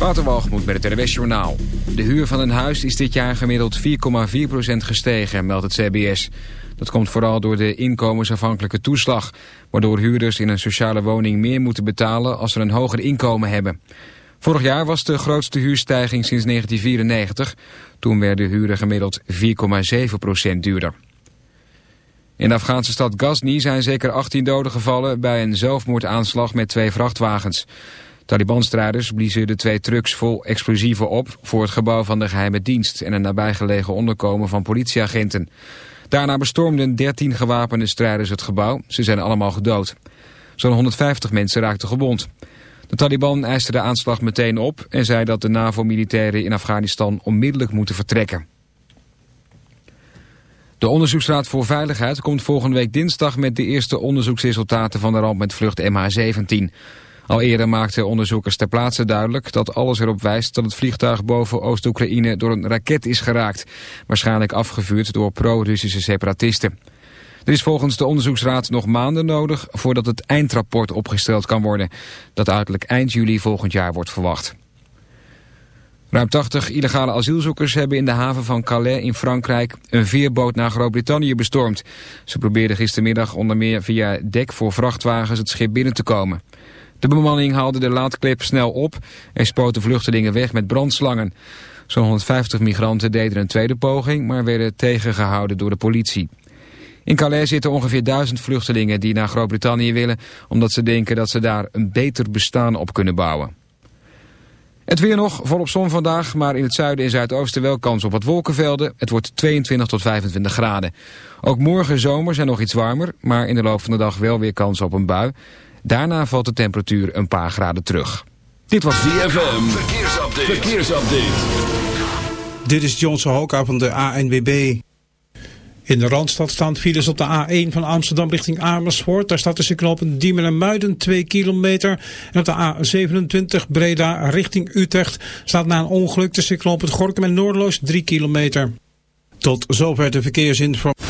Waterwalgemoed met het RWS Journaal. De huur van een huis is dit jaar gemiddeld 4,4% gestegen, meldt het CBS. Dat komt vooral door de inkomensafhankelijke toeslag... waardoor huurders in een sociale woning meer moeten betalen als ze een hoger inkomen hebben. Vorig jaar was de grootste huurstijging sinds 1994. Toen werden huren gemiddeld 4,7% duurder. In de Afghaanse stad Ghazni zijn zeker 18 doden gevallen... bij een zelfmoordaanslag met twee vrachtwagens... Taliban-strijders bliezen de twee trucks vol explosieven op... voor het gebouw van de geheime dienst... en een nabijgelegen onderkomen van politieagenten. Daarna bestormden 13 gewapende strijders het gebouw. Ze zijn allemaal gedood. Zo'n 150 mensen raakten gewond. De Taliban eiste de aanslag meteen op... en zei dat de NAVO-militairen in Afghanistan onmiddellijk moeten vertrekken. De Onderzoeksraad voor Veiligheid komt volgende week dinsdag... met de eerste onderzoeksresultaten van de ramp met vlucht MH17... Al eerder maakten onderzoekers ter plaatse duidelijk dat alles erop wijst dat het vliegtuig boven Oost-Oekraïne door een raket is geraakt. Waarschijnlijk afgevuurd door pro-Russische separatisten. Er is volgens de onderzoeksraad nog maanden nodig voordat het eindrapport opgesteld kan worden. Dat uiterlijk eind juli volgend jaar wordt verwacht. Ruim 80 illegale asielzoekers hebben in de haven van Calais in Frankrijk een veerboot naar Groot-Brittannië bestormd. Ze probeerden gistermiddag onder meer via dek voor vrachtwagens het schip binnen te komen. De bemanning haalde de laadklep snel op en spoot vluchtelingen weg met brandslangen. Zo'n 150 migranten deden een tweede poging, maar werden tegengehouden door de politie. In Calais zitten ongeveer duizend vluchtelingen die naar Groot-Brittannië willen... omdat ze denken dat ze daar een beter bestaan op kunnen bouwen. Het weer nog, volop zon vandaag, maar in het zuiden en zuidoosten wel kans op wat wolkenvelden. Het wordt 22 tot 25 graden. Ook morgen zomer zijn nog iets warmer, maar in de loop van de dag wel weer kans op een bui. Daarna valt de temperatuur een paar graden terug. Dit was DFM. Verkeersupdate. Verkeersupdate. Dit is Johnson Hoka van de ANWB. In de Randstad staan files op de A1 van Amsterdam richting Amersfoort. Daar staat tussen knopen Diemen en Muiden 2 kilometer. En op de A27 Breda richting Utrecht staat na een ongeluk tussen knopen Gorkum en Noordloos 3 kilometer. Tot zover de verkeersinformatie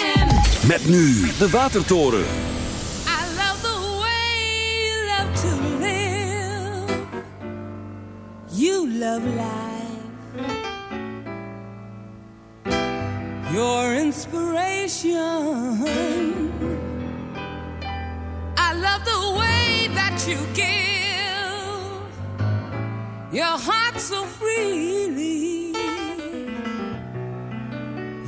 Met nu de Watertoren. I love the way you love to live. You love life. Your inspiration. I love the way that you give. Your heart so freely.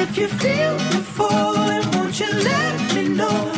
If you feel you're falling, won't you let me know?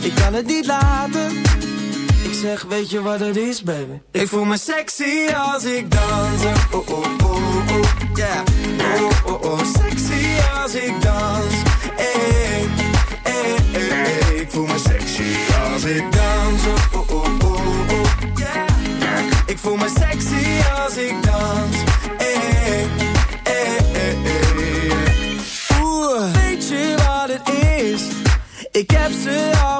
ik kan het niet laten. Ik zeg, weet je wat het is, baby? Ik voel me sexy als ik dans. Oh, oh, oh, oh, yeah. Oh, oh, oh, sexy als ik dans. Hey, hey, hey, hey. Ik voel me sexy als ik dans. Oh, oh, oh, oh, yeah. Ik voel me sexy als ik dans. Hey, hey, hey, hey. Oeh, weet je wat het is? Ik heb ze al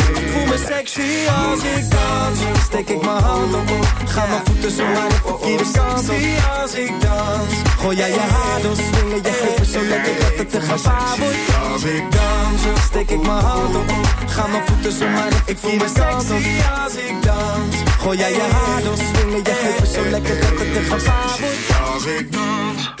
Ik me sexy als ik dans. Steek ik mijn hand op, ga mijn voeten zo naar de verkeerde kant op. als ik dans. Gooi jij je haar door, swingen je heupen zo lekker dat het te gevaar wordt. Als ik dans, steek ik mijn hand op, ga mijn voeten zo naar de verkeerde kant op. als ik dans. Gooi jij je haar door, swingen je heupen zo lekker dat het te gevaar wordt. Als ik dans.